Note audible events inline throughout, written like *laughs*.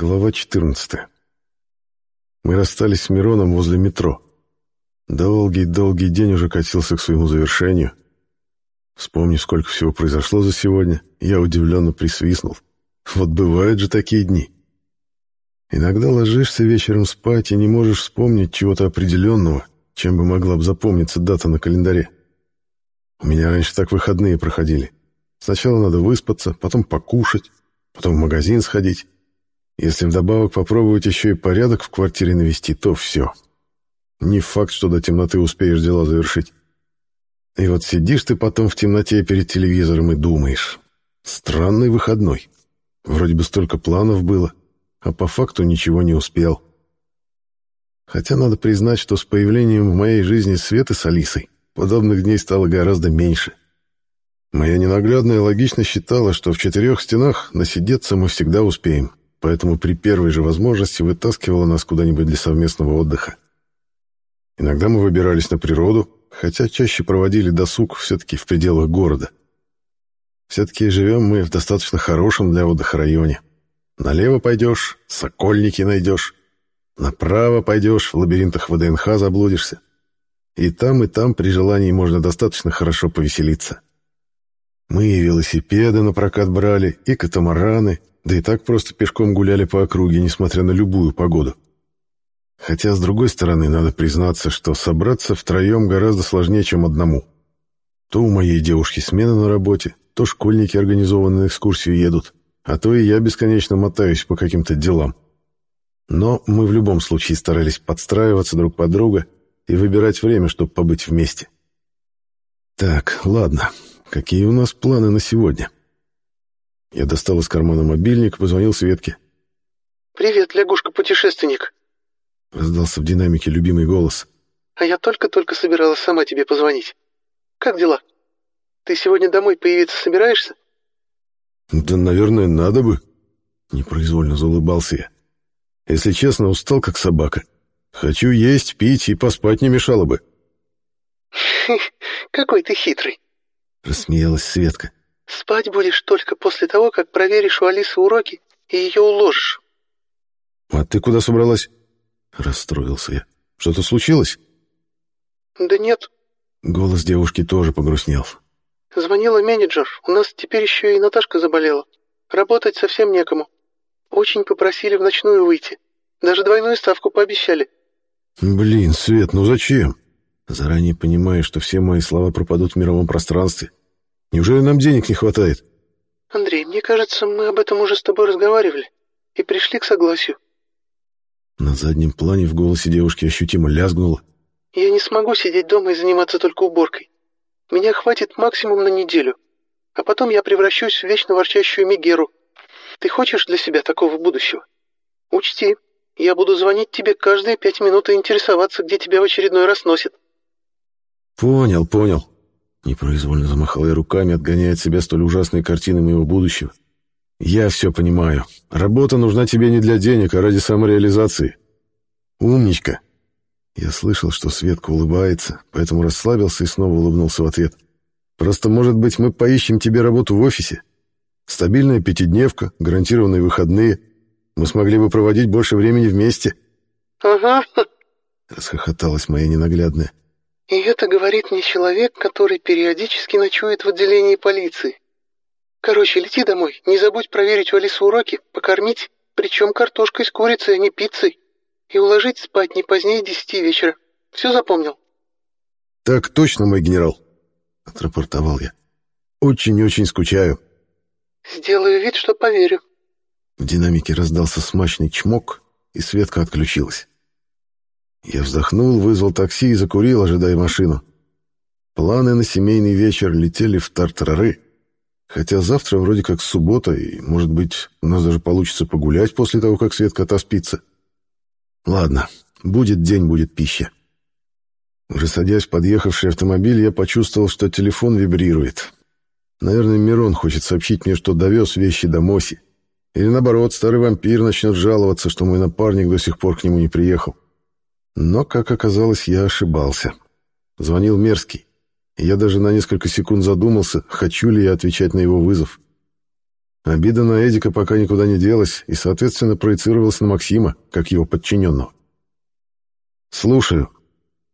Глава 14. Мы расстались с Мироном возле метро. Долгий-долгий день уже катился к своему завершению. Вспомнив, сколько всего произошло за сегодня, я удивленно присвистнул. Вот бывают же такие дни. Иногда ложишься вечером спать и не можешь вспомнить чего-то определенного, чем бы могла бы запомниться дата на календаре. У меня раньше так выходные проходили. Сначала надо выспаться, потом покушать, потом в магазин сходить. Если вдобавок попробовать еще и порядок в квартире навести, то все. Не факт, что до темноты успеешь дела завершить. И вот сидишь ты потом в темноте перед телевизором и думаешь. Странный выходной. Вроде бы столько планов было, а по факту ничего не успел. Хотя надо признать, что с появлением в моей жизни Светы с Алисой подобных дней стало гораздо меньше. Моя ненаглядная логично считала, что в четырех стенах насидеться мы всегда успеем, поэтому при первой же возможности вытаскивала нас куда-нибудь для совместного отдыха. Иногда мы выбирались на природу, хотя чаще проводили досуг все-таки в пределах города. Все-таки живем мы в достаточно хорошем для отдыха районе. Налево пойдешь, сокольники найдешь. Направо пойдешь, в лабиринтах ВДНХ заблудишься. И там, и там при желании можно достаточно хорошо повеселиться. Мы и велосипеды на прокат брали, и катамараны, да и так просто пешком гуляли по округе, несмотря на любую погоду. Хотя, с другой стороны, надо признаться, что собраться втроем гораздо сложнее, чем одному. То у моей девушки смена на работе, то школьники организованные экскурсию едут, а то и я бесконечно мотаюсь по каким-то делам. Но мы в любом случае старались подстраиваться друг под друга и выбирать время, чтобы побыть вместе. Так, ладно, какие у нас планы на сегодня? Я достал из кармана мобильник и позвонил Светке. «Привет, лягушка-путешественник!» Раздался в динамике любимый голос. «А я только-только собиралась сама тебе позвонить. Как дела? Ты сегодня домой появиться собираешься?» «Да, наверное, надо бы», — непроизвольно заулыбался я. «Если честно, устал как собака. Хочу есть, пить и поспать не мешало бы». *laughs* «Какой ты хитрый», — рассмеялась Светка. «Спать будешь только после того, как проверишь у Алисы уроки и ее уложишь». «А ты куда собралась?» Расстроился я. «Что-то случилось?» «Да нет». Голос девушки тоже погрустнел. «Звонила менеджер. У нас теперь еще и Наташка заболела. Работать совсем некому. Очень попросили в ночную выйти. Даже двойную ставку пообещали». «Блин, Свет, ну зачем?» Заранее понимаю, что все мои слова пропадут в мировом пространстве. Неужели нам денег не хватает? Андрей, мне кажется, мы об этом уже с тобой разговаривали и пришли к согласию. На заднем плане в голосе девушки ощутимо лязгнуло. Я не смогу сидеть дома и заниматься только уборкой. Меня хватит максимум на неделю, а потом я превращусь в вечно ворчащую Мегеру. Ты хочешь для себя такого будущего? Учти, я буду звонить тебе каждые пять минут и интересоваться, где тебя в очередной раз носит. «Понял, понял». Непроизвольно замахал я руками, отгоняя от себя столь ужасные картины моего будущего. «Я все понимаю. Работа нужна тебе не для денег, а ради самореализации. Умничка». Я слышал, что Светка улыбается, поэтому расслабился и снова улыбнулся в ответ. «Просто, может быть, мы поищем тебе работу в офисе? Стабильная пятидневка, гарантированные выходные. Мы смогли бы проводить больше времени вместе». «Ага», — расхохоталась моя ненаглядная. И это говорит мне человек, который периодически ночует в отделении полиции. Короче, лети домой, не забудь проверить у Алисы уроки, покормить, причем картошкой с курицей, а не пиццей, и уложить спать не позднее десяти вечера. Все запомнил?» «Так точно, мой генерал», — отрапортовал я. «Очень-очень скучаю». «Сделаю вид, что поверю». В динамике раздался смачный чмок, и Светка отключилась. Я вздохнул, вызвал такси и закурил, ожидая машину. Планы на семейный вечер летели в тартарары. Хотя завтра вроде как суббота, и, может быть, у нас даже получится погулять после того, как Светка отоспится. Ладно, будет день, будет пища. Уже садясь в подъехавший автомобиль, я почувствовал, что телефон вибрирует. Наверное, Мирон хочет сообщить мне, что довез вещи до Моси. Или наоборот, старый вампир начнет жаловаться, что мой напарник до сих пор к нему не приехал. Но, как оказалось, я ошибался. Звонил Мерзкий. И я даже на несколько секунд задумался, хочу ли я отвечать на его вызов. Обида на Эдика пока никуда не делась и, соответственно, проецировалась на Максима, как его подчиненного. «Слушаю».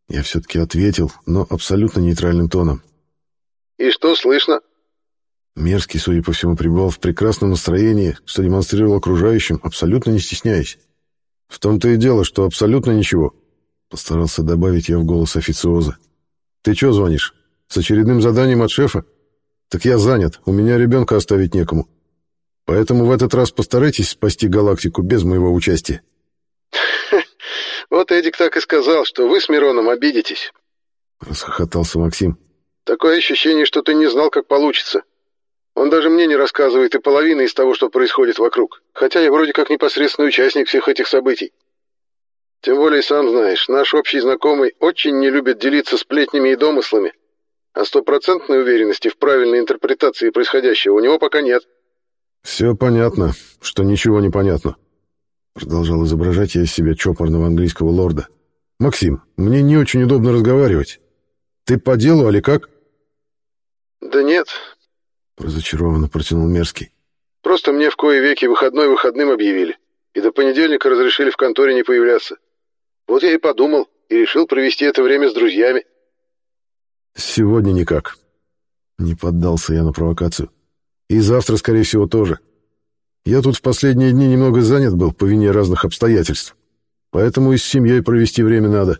Я все-таки ответил, но абсолютно нейтральным тоном. «И что слышно?» Мерзкий, судя по всему, пребывал в прекрасном настроении, что демонстрировал окружающим, абсолютно не стесняясь. «В том-то и дело, что абсолютно ничего», — постарался добавить я в голос официоза. «Ты чё звонишь? С очередным заданием от шефа? Так я занят, у меня ребенка оставить некому. Поэтому в этот раз постарайтесь спасти галактику без моего участия». *laughs* «Вот Эдик так и сказал, что вы с Мироном обидитесь», — расхохотался Максим. «Такое ощущение, что ты не знал, как получится». Он даже мне не рассказывает и половины из того, что происходит вокруг, хотя я вроде как непосредственный участник всех этих событий. Тем более, сам знаешь, наш общий знакомый очень не любит делиться сплетнями и домыслами, а стопроцентной уверенности в правильной интерпретации происходящего у него пока нет. «Все понятно, что ничего не понятно», — продолжал изображать я из себя чопорного английского лорда. «Максим, мне не очень удобно разговаривать. Ты по делу, али как?» «Да нет, Разочарованно протянул Мерзкий. Просто мне в кое веки выходной выходным объявили. И до понедельника разрешили в конторе не появляться. Вот я и подумал, и решил провести это время с друзьями. Сегодня никак. Не поддался я на провокацию. И завтра, скорее всего, тоже. Я тут в последние дни немного занят был по вине разных обстоятельств. Поэтому и с семьей провести время надо.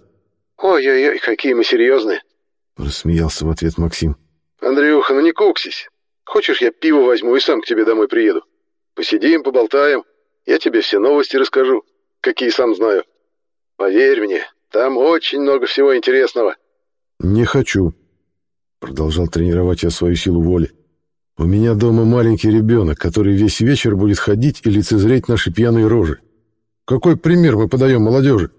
Ой-ой-ой, какие мы серьезные. Рассмеялся в ответ Максим. Андрюха, ну не куксись. Хочешь, я пиво возьму и сам к тебе домой приеду? Посидим, поболтаем. Я тебе все новости расскажу, какие сам знаю. Поверь мне, там очень много всего интересного». «Не хочу», — продолжал тренировать я свою силу воли. «У меня дома маленький ребенок, который весь вечер будет ходить и лицезреть наши пьяные рожи. Какой пример мы подаем молодежи?»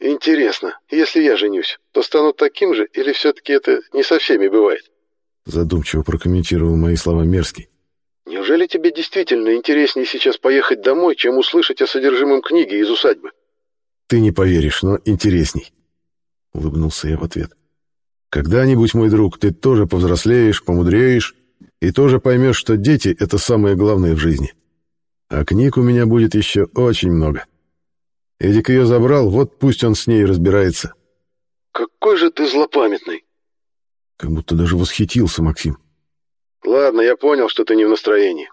«Интересно, если я женюсь, то стану таким же или все-таки это не со всеми бывает?» Задумчиво прокомментировал мои слова Мерзкий. «Неужели тебе действительно интереснее сейчас поехать домой, чем услышать о содержимом книги из усадьбы?» «Ты не поверишь, но интересней», — улыбнулся я в ответ. «Когда-нибудь, мой друг, ты тоже повзрослеешь, помудреешь и тоже поймешь, что дети — это самое главное в жизни. А книг у меня будет еще очень много. Эдик ее забрал, вот пусть он с ней разбирается». «Какой же ты злопамятный!» Как будто даже восхитился Максим. «Ладно, я понял, что ты не в настроении.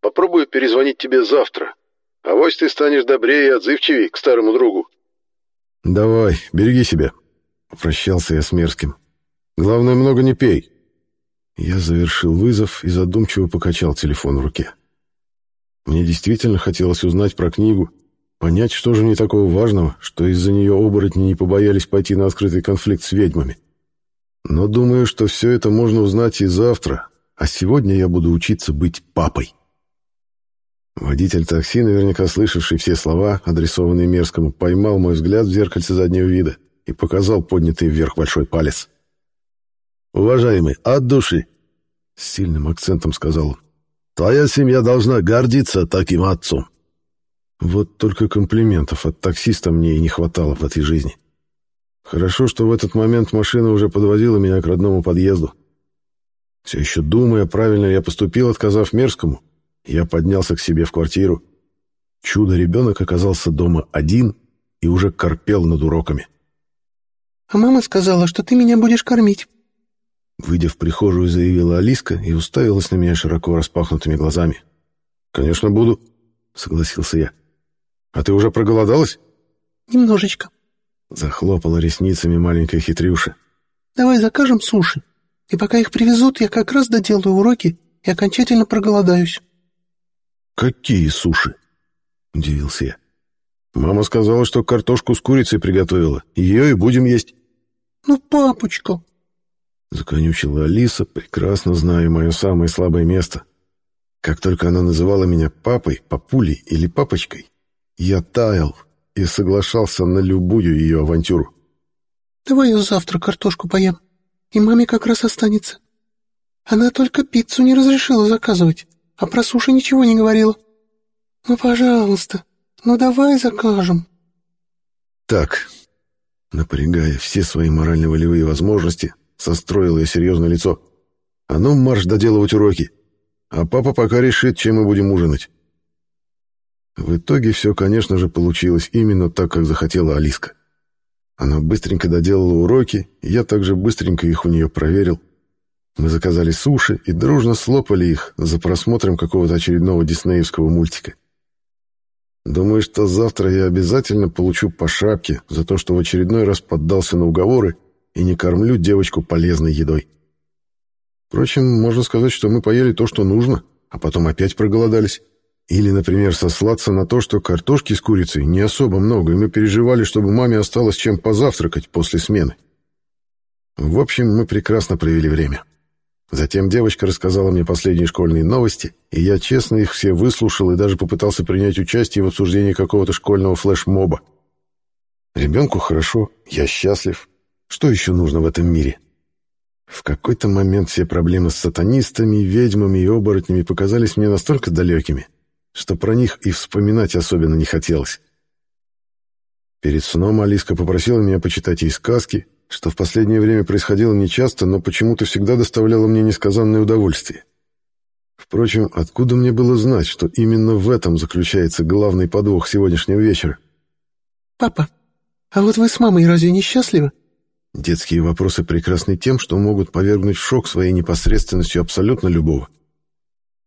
Попробую перезвонить тебе завтра. А вось ты станешь добрее и отзывчивее к старому другу». «Давай, береги себя», — попрощался я с Мерзким. «Главное, много не пей». Я завершил вызов и задумчиво покачал телефон в руке. Мне действительно хотелось узнать про книгу, понять, что же не такого важного, что из-за нее оборотни не побоялись пойти на открытый конфликт с ведьмами. Но думаю, что все это можно узнать и завтра, а сегодня я буду учиться быть папой. Водитель такси, наверняка слышавший все слова, адресованные Мерзкому, поймал мой взгляд в зеркальце заднего вида и показал поднятый вверх большой палец. «Уважаемый, от души!» — с сильным акцентом сказал он. «Твоя семья должна гордиться таким отцом». Вот только комплиментов от таксиста мне и не хватало в этой жизни. — Хорошо, что в этот момент машина уже подвозила меня к родному подъезду. Все еще думая, правильно я поступил, отказав Мерзкому, я поднялся к себе в квартиру. Чудо-ребенок оказался дома один и уже корпел над уроками. «А мама сказала, что ты меня будешь кормить». Выйдя в прихожую, заявила Алиска и уставилась на меня широко распахнутыми глазами. «Конечно, буду», — согласился я. «А ты уже проголодалась?» «Немножечко», Захлопала ресницами маленькая хитрюша. «Давай закажем суши, и пока их привезут, я как раз доделаю уроки и окончательно проголодаюсь». «Какие суши?» — удивился я. «Мама сказала, что картошку с курицей приготовила. Ее и будем есть». «Ну, папочка!» — законючила Алиса, прекрасно зная мое самое слабое место. Как только она называла меня папой, папулей или папочкой, я таял, и соглашался на любую ее авантюру. «Давай я завтра картошку поем, и маме как раз останется. Она только пиццу не разрешила заказывать, а про суши ничего не говорила. Ну, пожалуйста, ну давай закажем». «Так», напрягая все свои морально-волевые возможности, состроил я серьезное лицо. «А ну, марш доделывать уроки. а папа пока решит, чем мы будем ужинать. В итоге все, конечно же, получилось именно так, как захотела Алиска. Она быстренько доделала уроки, я также быстренько их у нее проверил. Мы заказали суши и дружно слопали их за просмотром какого-то очередного диснеевского мультика. Думаю, что завтра я обязательно получу по шапке за то, что в очередной раз поддался на уговоры и не кормлю девочку полезной едой. Впрочем, можно сказать, что мы поели то, что нужно, а потом опять проголодались. Или, например, сослаться на то, что картошки с курицей не особо много, и мы переживали, чтобы маме осталось чем позавтракать после смены. В общем, мы прекрасно провели время. Затем девочка рассказала мне последние школьные новости, и я честно их все выслушал и даже попытался принять участие в обсуждении какого-то школьного флешмоба. Ребенку хорошо, я счастлив. Что еще нужно в этом мире? В какой-то момент все проблемы с сатанистами, ведьмами и оборотнями показались мне настолько далекими, что про них и вспоминать особенно не хотелось. Перед сном Алиска попросила меня почитать ей сказки, что в последнее время происходило нечасто, но почему-то всегда доставляло мне несказанное удовольствие. Впрочем, откуда мне было знать, что именно в этом заключается главный подвох сегодняшнего вечера? «Папа, а вот вы с мамой разве не счастливы?» Детские вопросы прекрасны тем, что могут повергнуть в шок своей непосредственностью абсолютно любого.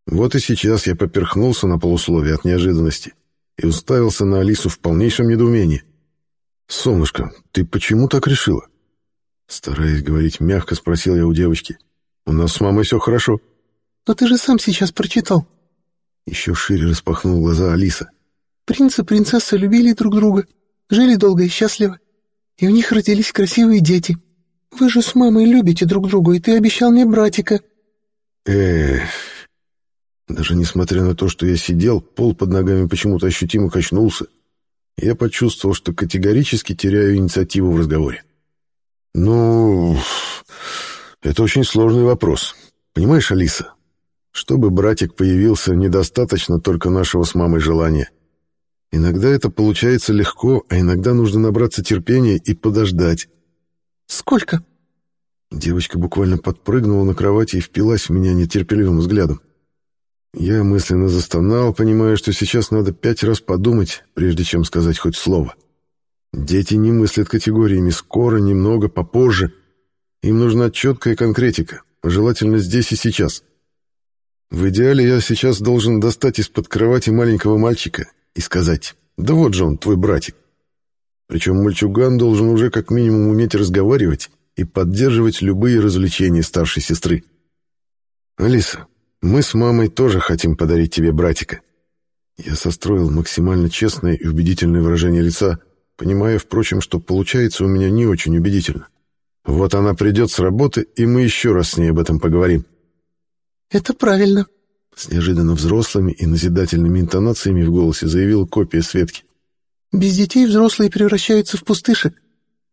Вот и сейчас я поперхнулся на полусловие от неожиданности и уставился на Алису в полнейшем недоумении. «Солнышко, ты почему так решила?» Стараясь говорить мягко, спросил я у девочки. «У нас с мамой все хорошо». «Но ты же сам сейчас прочитал». Еще шире распахнул глаза Алиса. «Принц и принцесса любили друг друга, жили долго и счастливо, и у них родились красивые дети. Вы же с мамой любите друг друга, и ты обещал мне братика». Эх, даже несмотря на то, что я сидел, пол под ногами почему-то ощутимо качнулся. Я почувствовал, что категорически теряю инициативу в разговоре. «Ну, это очень сложный вопрос. Понимаешь, Алиса, чтобы братик появился, недостаточно только нашего с мамой желания. Иногда это получается легко, а иногда нужно набраться терпения и подождать». «Сколько?» Девочка буквально подпрыгнула на кровати и впилась в меня нетерпеливым взглядом. Я мысленно застонал, понимая, что сейчас надо пять раз подумать, прежде чем сказать хоть слово. Дети не мыслят категориями «скоро», «немного», «попозже». Им нужна четкая конкретика, желательно здесь и сейчас. В идеале я сейчас должен достать из-под кровати маленького мальчика и сказать «Да вот же он, твой братик». Причем мальчуган должен уже как минимум уметь разговаривать и поддерживать любые развлечения старшей сестры. «Алиса, мы с мамой тоже хотим подарить тебе братика». Я состроил максимально честное и убедительное выражение лица, понимая, впрочем, что получается у меня не очень убедительно. Вот она придет с работы, и мы еще раз с ней об этом поговорим. «Это правильно», — с неожиданно взрослыми и назидательными интонациями в голосе заявила копия Светки. «Без детей взрослые превращаются в пустышек».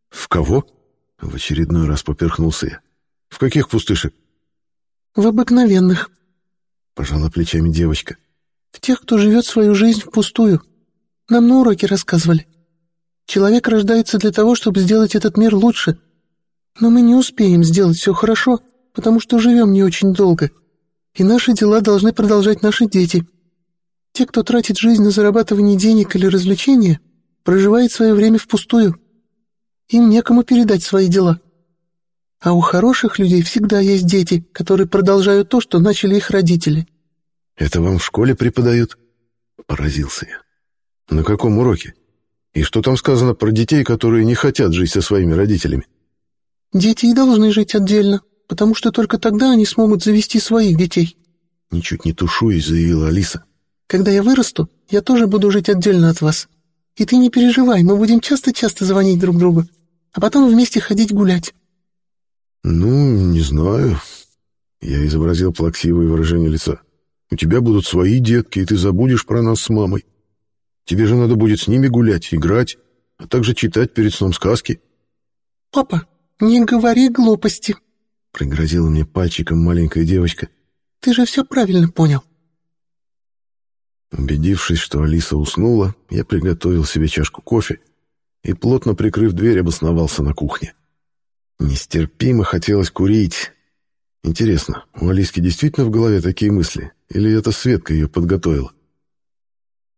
«В кого?» — в очередной раз поперхнулся я. «В каких пустышек?» «В обыкновенных», Пожала плечами девочка. «В тех, кто живет свою жизнь впустую. Нам на уроке рассказывали. Человек рождается для того, чтобы сделать этот мир лучше. Но мы не успеем сделать все хорошо, потому что живем не очень долго. И наши дела должны продолжать наши дети. Те, кто тратит жизнь на зарабатывание денег или развлечения, проживает свое время впустую. Им некому передать свои дела. А у хороших людей всегда есть дети, которые продолжают то, что начали их родители. «Это вам в школе преподают?» Поразился я. «На каком уроке? И что там сказано про детей, которые не хотят жить со своими родителями?» «Дети и должны жить отдельно, потому что только тогда они смогут завести своих детей». Ничуть не тушуясь, заявила Алиса. «Когда я вырасту, я тоже буду жить отдельно от вас. И ты не переживай, мы будем часто-часто звонить друг другу, а потом вместе ходить гулять. «Ну, не знаю». Я изобразил плаксивое выражение лица. «У тебя будут свои детки, и ты забудешь про нас с мамой. Тебе же надо будет с ними гулять, играть, а также читать перед сном сказки». «Папа, не говори глупости», — пригрозила мне пальчиком маленькая девочка. «Ты же все правильно понял». Убедившись, что Алиса уснула, я приготовил себе чашку кофе и, плотно прикрыв дверь, обосновался на кухне. Нестерпимо хотелось курить. Интересно, у Алиски действительно в голове такие мысли, или это Светка ее подготовила?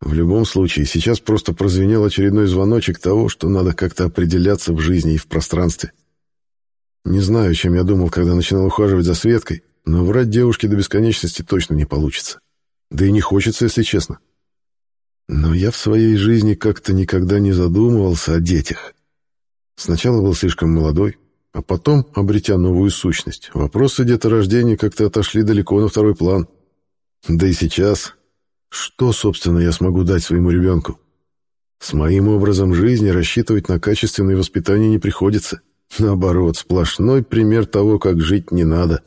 В любом случае, сейчас просто прозвенел очередной звоночек того, что надо как-то определяться в жизни и в пространстве. Не знаю, чем я думал, когда начинал ухаживать за Светкой, но врать девушке до бесконечности точно не получится. Да и не хочется, если честно. Но я в своей жизни как-то никогда не задумывался о детях. Сначала был слишком молодой, а потом, обретя новую сущность, вопросы деторождения как-то отошли далеко на второй план. Да и сейчас, что, собственно, я смогу дать своему ребенку? С моим образом жизни рассчитывать на качественное воспитание не приходится. Наоборот, сплошной пример того, как жить не надо.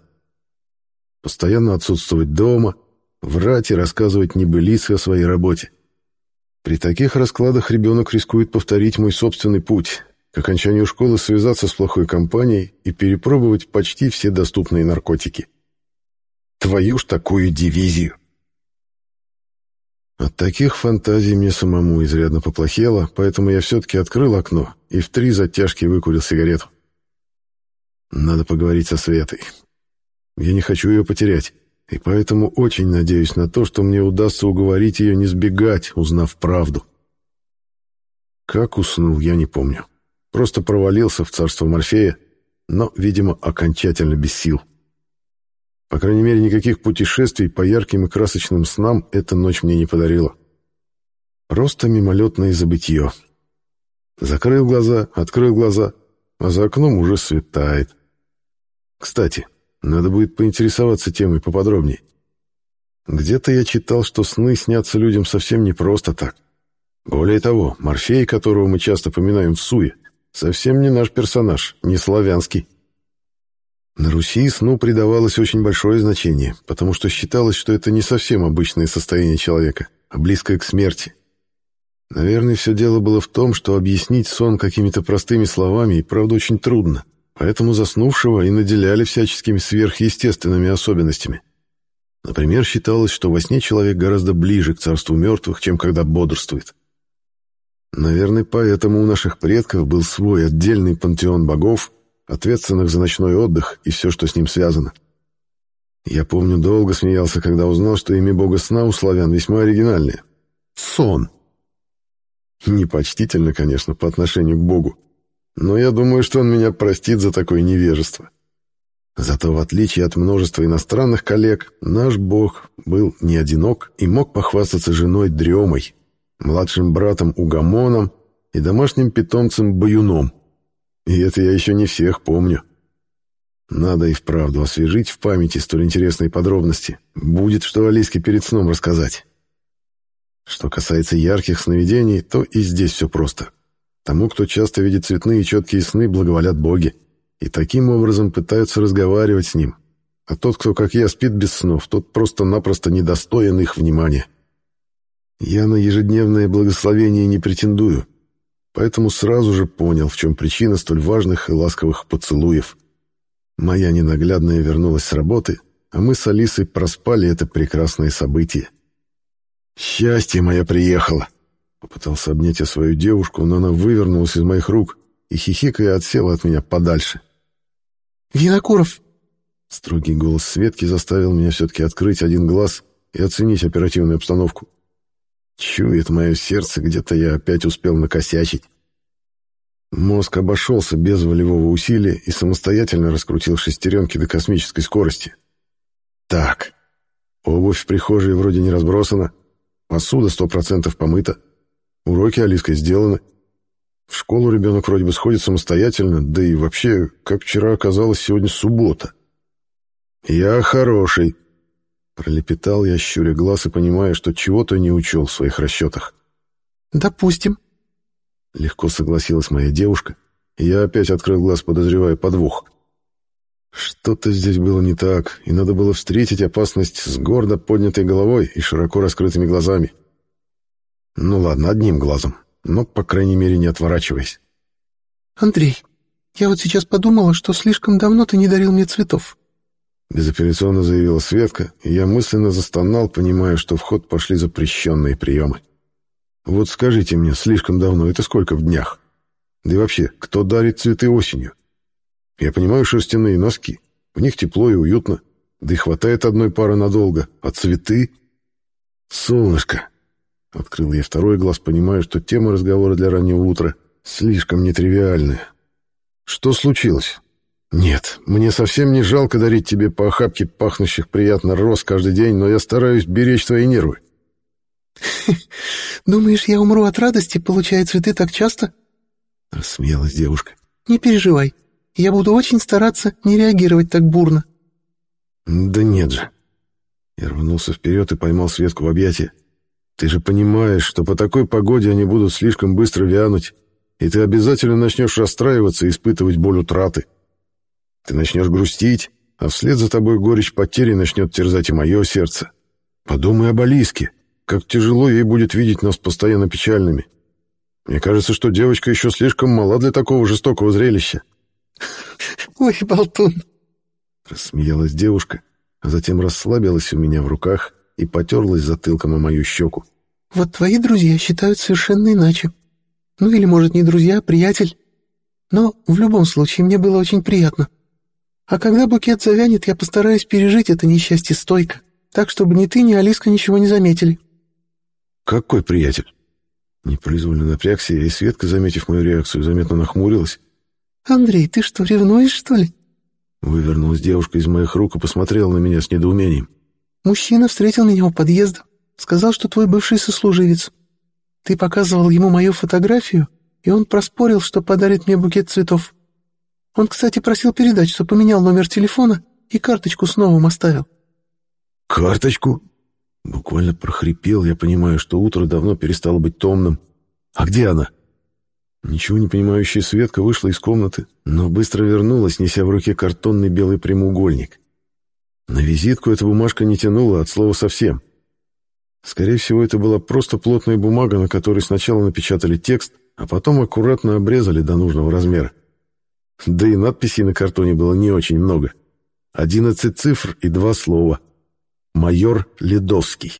Постоянно отсутствовать дома, врать и рассказывать небылицы о своей работе. При таких раскладах ребенок рискует повторить мой собственный путь, к окончанию школы связаться с плохой компанией и перепробовать почти все доступные наркотики. Твою ж такую дивизию! От таких фантазий мне самому изрядно поплохело, поэтому я все-таки открыл окно и в три затяжки выкурил сигарету. Надо поговорить со Светой. Я не хочу ее потерять, и поэтому очень надеюсь на то, что мне удастся уговорить ее не сбегать, узнав правду. Как уснул, я не помню. Просто провалился в царство Морфея, но, видимо, окончательно без сил. По крайней мере, никаких путешествий по ярким и красочным снам эта ночь мне не подарила. Просто мимолетное забытье. Закрыл глаза, открыл глаза, а за окном уже светает. Кстати, надо будет поинтересоваться темой поподробнее. Где-то я читал, что сны снятся людям совсем не просто так. Более того, Морфей, которого мы часто поминаем в Суе, совсем не наш персонаж, не славянский. На Руси сну придавалось очень большое значение, потому что считалось, что это не совсем обычное состояние человека, а близкое к смерти. Наверное, все дело было в том, что объяснить сон какими-то простыми словами и правда очень трудно, поэтому заснувшего и наделяли всяческими сверхъестественными особенностями. Например, считалось, что во сне человек гораздо ближе к царству мертвых, чем когда бодрствует. Наверное, поэтому у наших предков был свой отдельный пантеон богов, ответственных за ночной отдых и все, что с ним связано. Я помню, долго смеялся, когда узнал, что имя бога сна у славян весьма оригинальное. Сон. Непочтительно, конечно, по отношению к богу, но я думаю, что он меня простит за такое невежество. Зато, в отличие от множества иностранных коллег, наш бог был не одинок и мог похвастаться женой Дремой, младшим братом Угамоном и домашним питомцем Баюном. И это я еще не всех помню. Надо и вправду освежить в памяти столь интересные подробности. Будет что Алиске перед сном рассказать. Что касается ярких сновидений, то и здесь все просто. Тому, кто часто видит цветные и четкие сны, благоволят боги. И таким образом пытаются разговаривать с ним. А тот, кто, как я, спит без снов, тот просто-напросто недостоин их внимания. Я на ежедневное благословение не претендую, поэтому сразу же понял, в чем причина столь важных и ласковых поцелуев. Моя ненаглядная вернулась с работы, а мы с Алисой проспали это прекрасное событие. «Счастье мое приехало!» Попытался обнять я свою девушку, но она вывернулась из моих рук и, хихикая, отсела от меня подальше. «Винокуров!» Строгий голос Светки заставил меня все-таки открыть один глаз и оценить оперативную обстановку. Чует мое сердце, где-то я опять успел накосячить. Мозг обошелся без волевого усилия и самостоятельно раскрутил шестеренки до космической скорости. Так, обувь в прихожей вроде не разбросана, посуда сто процентов помыта, уроки Алиской сделаны. В школу ребенок вроде бы сходит самостоятельно, да и вообще, как вчера оказалось, сегодня суббота. Я хороший, Пролепетал я, щуря глаз и понимая, что чего-то не учел в своих расчетах. «Допустим». Легко согласилась моя девушка, и я опять открыл глаз, подозревая подвох. Что-то здесь было не так, и надо было встретить опасность с гордо поднятой головой и широко раскрытыми глазами. Ну ладно, одним глазом, но, по крайней мере, не отворачиваясь. «Андрей, я вот сейчас подумала, что слишком давно ты не дарил мне цветов. Безапелляционно заявила Светка, и я мысленно застонал, понимая, что в ход пошли запрещенные приемы. Вот скажите мне, слишком давно, это сколько в днях? Да и вообще, кто дарит цветы осенью? Я понимаю шерстяные носки, В них тепло и уютно, да и хватает одной пары надолго. А цветы? Солнышко. Открыл я второй глаз, понимая, что тема разговора для раннего утра слишком нетривиальная. Что случилось? Нет, мне совсем не жалко дарить тебе по охапке пахнущих приятно роз каждый день, но я стараюсь беречь твои нервы. *laughs* «Думаешь, я умру от радости, получая цветы так часто?» Рассмеялась девушка. «Не переживай. Я буду очень стараться не реагировать так бурно». «Да нет же». Я рванулся вперед и поймал Светку в объятия. «Ты же понимаешь, что по такой погоде они будут слишком быстро вянуть, и ты обязательно начнешь расстраиваться и испытывать боль утраты. Ты начнешь грустить, а вслед за тобой горечь потери начнет терзать и мое сердце. Подумай об Алиске, как тяжело ей будет видеть нас постоянно печальными. Мне кажется, что девочка еще слишком мала для такого жестокого зрелища. *laughs* «Ой, болтун!» Рассмеялась девушка, а затем расслабилась у меня в руках и потерлась затылком о мою щеку. «Вот твои друзья считают совершенно иначе. Ну или, может, не друзья, а приятель. Но в любом случае мне было очень приятно. А когда букет завянет, я постараюсь пережить это несчастье стойко, так, чтобы ни ты, ни Алиска ничего не заметили». «Какой приятель?» Непроизвольно напрягся, и Светка, заметив мою реакцию, заметно нахмурилась. «Андрей, ты что, ревнуешь, что ли?» Вывернулась девушка из моих рук и посмотрела на меня с недоумением. «Мужчина встретил меня у подъезда. Сказал, что твой бывший сослуживец. Ты показывал ему мою фотографию, и он проспорил, что подарит мне букет цветов. Он, кстати, просил передать, что поменял номер телефона и карточку с новым оставил». «Карточку?» Буквально прохрипел, я понимаю, что утро давно перестало быть томным. «А где она?» Ничего не понимающая Светка вышла из комнаты, но быстро вернулась, неся в руке картонный белый прямоугольник. На визитку эта бумажка не тянула от слова совсем. Скорее всего, это была просто плотная бумага, на которой сначала напечатали текст, а потом аккуратно обрезали до нужного размера. Да и надписей на картоне было не очень много. Одиннадцать цифр и два слова. «Майор Ледовский».